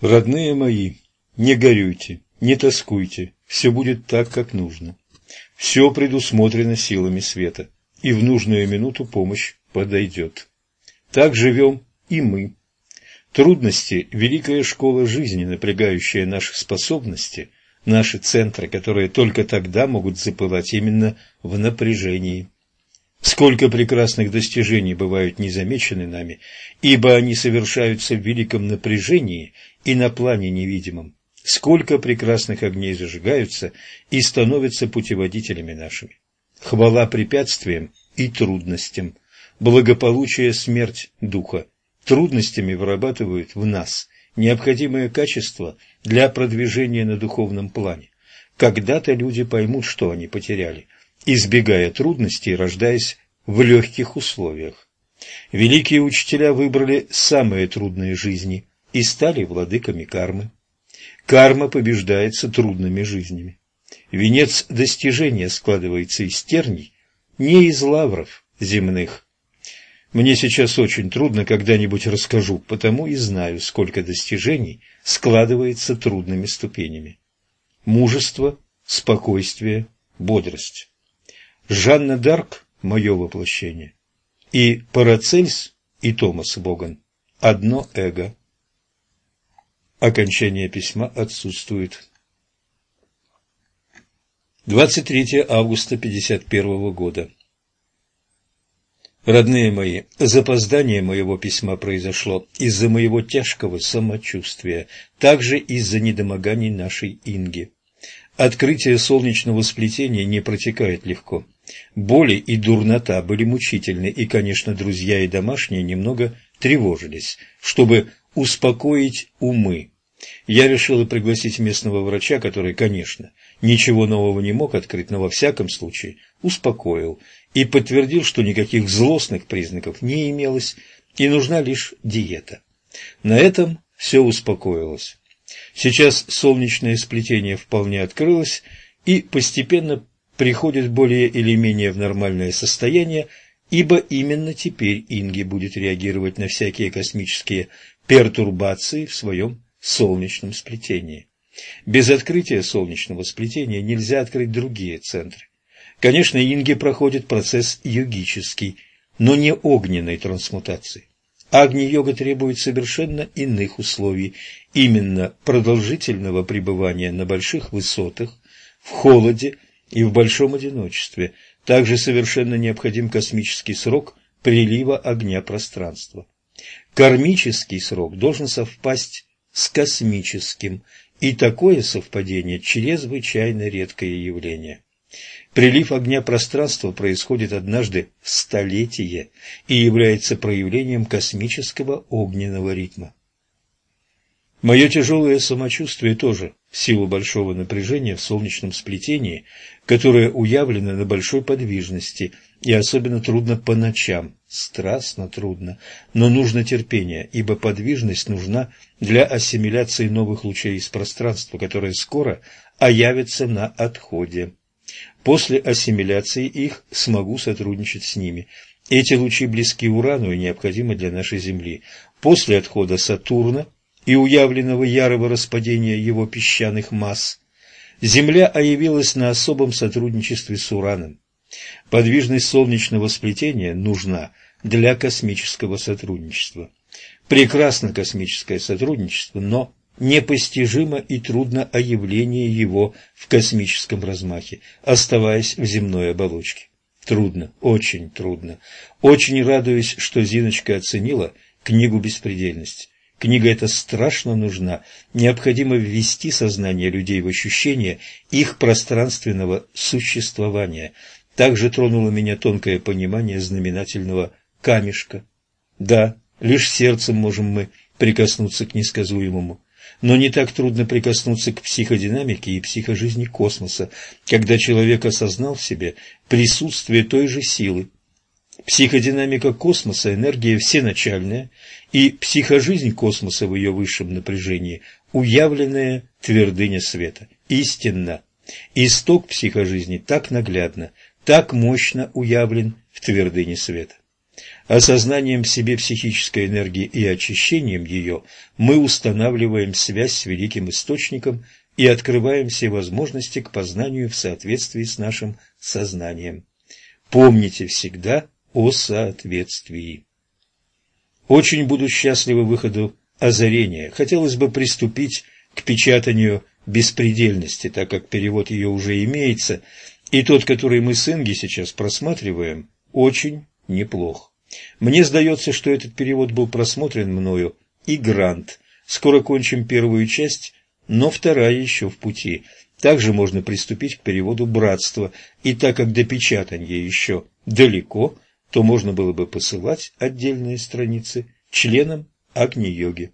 Родные мои, не горюйте, не тоскуйте, все будет так, как нужно. Все предусмотрено силами света, и в нужную минуту помощь подойдет. Так живем и мы. Трудности – великая школа жизни, напрягающая наши способности, наши центры, которые только тогда могут запылать именно в напряжении. Сколько прекрасных достижений бывают незамечены нами, ибо они совершаются в великом напряжении и на плане невидимом. Сколько прекрасных огней зажигаются и становятся путеводителями нашими. Хвала препятствиям и трудностям, благополучие смерть духа. Трудностями вырабатывают в нас необходимые качества для продвижения на духовном плане. Когда-то люди поймут, что они потеряли – избегая трудностей, рождаясь в легких условиях. Великие учителя выбрали самые трудные жизни и стали владыками кармы. Карма побеждается трудными жизнями. Венец достижения складывается из терний, не из лавров земных. Мне сейчас очень трудно когда-нибудь расскажу, потому и знаю, сколько достижений складывается трудными ступенями. Мужество, спокойствие, бодрость. Жанна Дарк – мое воплощение, и Парацельс и Томас Боган – одно эго. Окончание письма отсутствует. 23 августа 51 года. Родные мои, запоздание моего письма произошло из-за моего тяжкого самочувствия, также из-за недомоганий нашей Инги. Открытие солнечного сплетения не протекает легко. Боли и дурнота были мучительны, и, конечно, друзья и домашние немного тревожились, чтобы успокоить умы. Я решила пригласить местного врача, который, конечно, ничего нового не мог открыть, но во всяком случае успокоил и подтвердил, что никаких злостных признаков не имелось и нужна лишь диета. На этом все успокоилось. Сейчас солнечное сплетение вполне открылось и постепенно приходит более или менее в нормальное состояние, ибо именно теперь Инги будет реагировать на всякие космические пертурбации в своем солнечном сплетении. Без открытия солнечного сплетения нельзя открыть другие центры. Конечно, Инги проходит процесс йогический, но не огненной трансмутации. Агни-йога требует совершенно иных условий, именно продолжительного пребывания на больших высотах, в холоде и в большом одиночестве. Также совершенно необходим космический срок прилива огня пространства. Кармический срок должен совпасть с космическим, и такое совпадение – чрезвычайно редкое явление. Прилив огня пространства происходит однажды в столетие и является проявлением космического огненного ритма. Мое тяжелое самочувствие тоже в силу большого напряжения в солнечном сплетении, которое уявлено на большой подвижности и особенно трудно по ночам, страстно трудно, но нужно терпение, ибо подвижность нужна для ассимиляции новых лучей из пространства, которые скоро оявятся на отходе. После ассимиляции их смогу сотрудничать с ними. Эти лучи близки Урану и необходимы для нашей Земли. После отхода Сатурна – и уявленного ярого распадения его песчаных масс, Земля оявилась на особом сотрудничестве с Ураном. Подвижность солнечного сплетения нужна для космического сотрудничества. Прекрасно космическое сотрудничество, но непостижимо и трудно оявление его в космическом размахе, оставаясь в земной оболочке. Трудно, очень трудно. Очень радуюсь, что Зиночка оценила книгу «Беспредельность». Книга эта страшно нужна. Необходимо ввести сознание людей в ощущение их пространственного существования. Также тронуло меня тонкое понимание знаменательного камешка. Да, лишь сердцем можем мы прикоснуться к несказуемому. Но не так трудно прикоснуться к психодинамике и психожизни космоса, когда человек осознал в себе присутствие той же силы, Психодинамика космоса – энергия всеначальная, и психожизнь космоса в ее высшем напряжении – уявленная твердыня света. Истинно. Исток психожизни так наглядно, так мощно уявлен в твердыне света. Осознанием себе психической энергии и очищением ее мы устанавливаем связь с великим источником и открываем все возможности к познанию в соответствии с нашим сознанием. Помните всегда о соответствии. Очень буду счастливы выходу озарения. Хотелось бы приступить к печатанию беспредельности, так как перевод ее уже имеется, и тот, который мы с Инги сейчас просматриваем, очень неплох. Мне сдается, что этот перевод был просмотрен мною и грант. Скоро кончим первую часть, но вторая еще в пути. Также можно приступить к переводу «Братства», и так как до печатания еще далеко, то можно было бы посылать отдельные страницы членам Агни-йоги.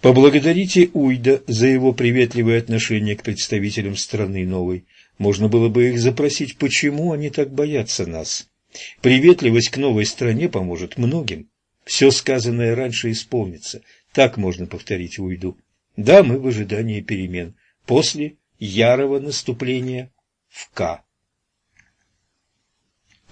Поблагодарите Уйда за его приветливое отношение к представителям страны новой. Можно было бы их запросить, почему они так боятся нас. Приветливость к новой стране поможет многим. Все сказанное раньше исполнится. Так можно повторить Уйду. Да, мы в ожидании перемен. После ярого наступления в К.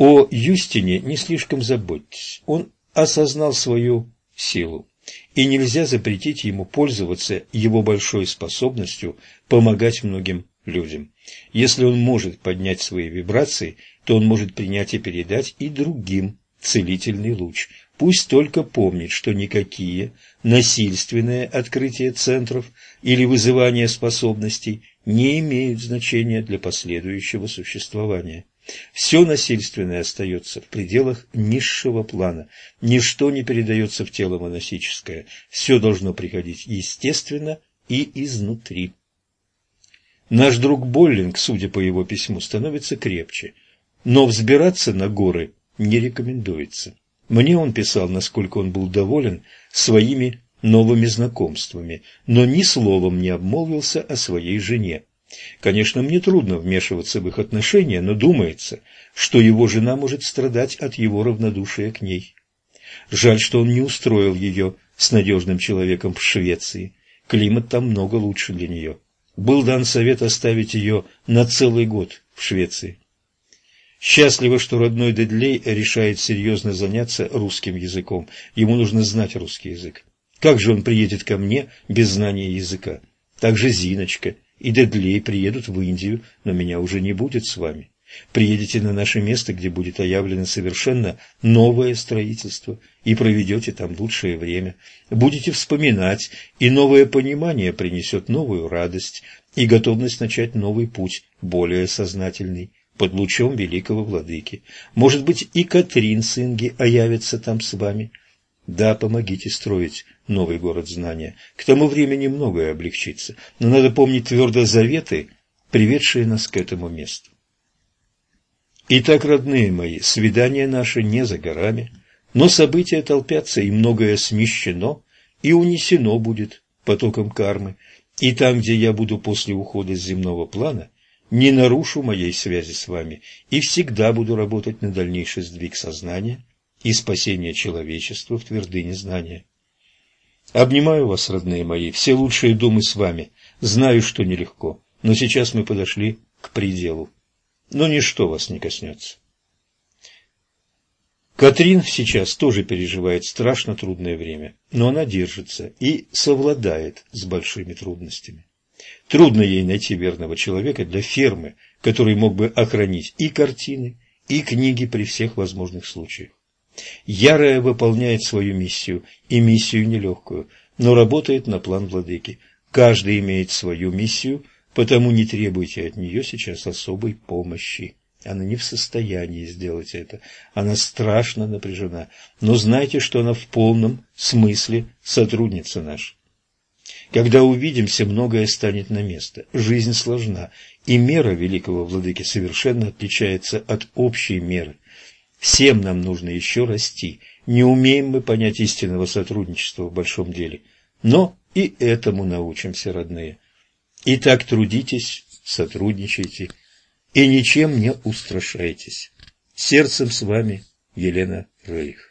О Юстине не слишком заботьтесь. Он осознал свою силу и нельзя запретить ему пользоваться его большой способностью помогать многим людям. Если он может поднять свои вибрации, то он может принять и передать и другим целительный луч. Пусть только помнит, что никакие насильственные открытия центров или вызывание способностей не имеют значения для последующего существования. Все насильственное остается в пределах низшего плана. Ничто не передается в тело моносическое. Все должно приходить естественно и изнутри. Наш друг Боллинг, судя по его письму, становится крепче, но взбираться на горы не рекомендуется. Мне он писал, насколько он был доволен своими новыми знакомствами, но ни словом не обмолвился о своей жене. Конечно, мне трудно вмешиваться в их отношения, но думается, что его жена может страдать от его равнодушия к ней. Жаль, что он не устроил ее с надежным человеком в Швеции. Климат там много лучше для нее. Был дан совет оставить ее на целый год в Швеции. Счастливо, что родной Дедлей решает серьезно заняться русским языком. Ему нужно знать русский язык. Как же он приедет ко мне без знания языка? Так же Зиночка и Дедлей приедут в Индию, но меня уже не будет с вами. Приедете на наше место, где будет оявлено совершенно новое строительство, и проведете там лучшее время. Будете вспоминать, и новое понимание принесет новую радость и готовность начать новый путь, более сознательный, под лучом великого владыки. Может быть, и Катрин с Инги оявится там с вами. Да, помогите строить новый город знания. К тому времени многое облегчится, но надо помнить твердо заветы, приведшие нас к этому месту. Итак, родные мои, свидание наше не за горами, но события толпятся, и многое смещено и унесено будет потоком кармы, и там, где я буду после ухода с земного плана, не нарушу моей связи с вами и всегда буду работать на дальнейший сдвиг сознания и спасение человечества в твердыне знания. Обнимаю вас, родные мои, все лучшие думы с вами. Знаю, что нелегко, но сейчас мы подошли к пределу. Но ничто вас не коснется. Катрин сейчас тоже переживает страшно трудное время, но она держится и совладает с большими трудностями. Трудно ей найти верного человека для фермы, который мог бы охранить и картины, и книги при всех возможных случаях. Ярая выполняет свою миссию, и миссию нелегкую, но работает на план владыки. Каждый имеет свою миссию, потому не требуйте от нее сейчас особой помощи. Она не в состоянии сделать это. Она страшно напряжена. Но знайте, что она в полном смысле сотрудница наша. Когда увидимся, многое станет на место. Жизнь сложна, и мера великого владыки совершенно отличается от общей меры. Всем нам нужно еще расти. Не умеем мы понять истинного сотрудничества в большом деле. Но и этому научимся, родные. Итак, трудитесь, сотрудничайте и ничем не устрашайтесь. Сердцем с вами Елена Рейх.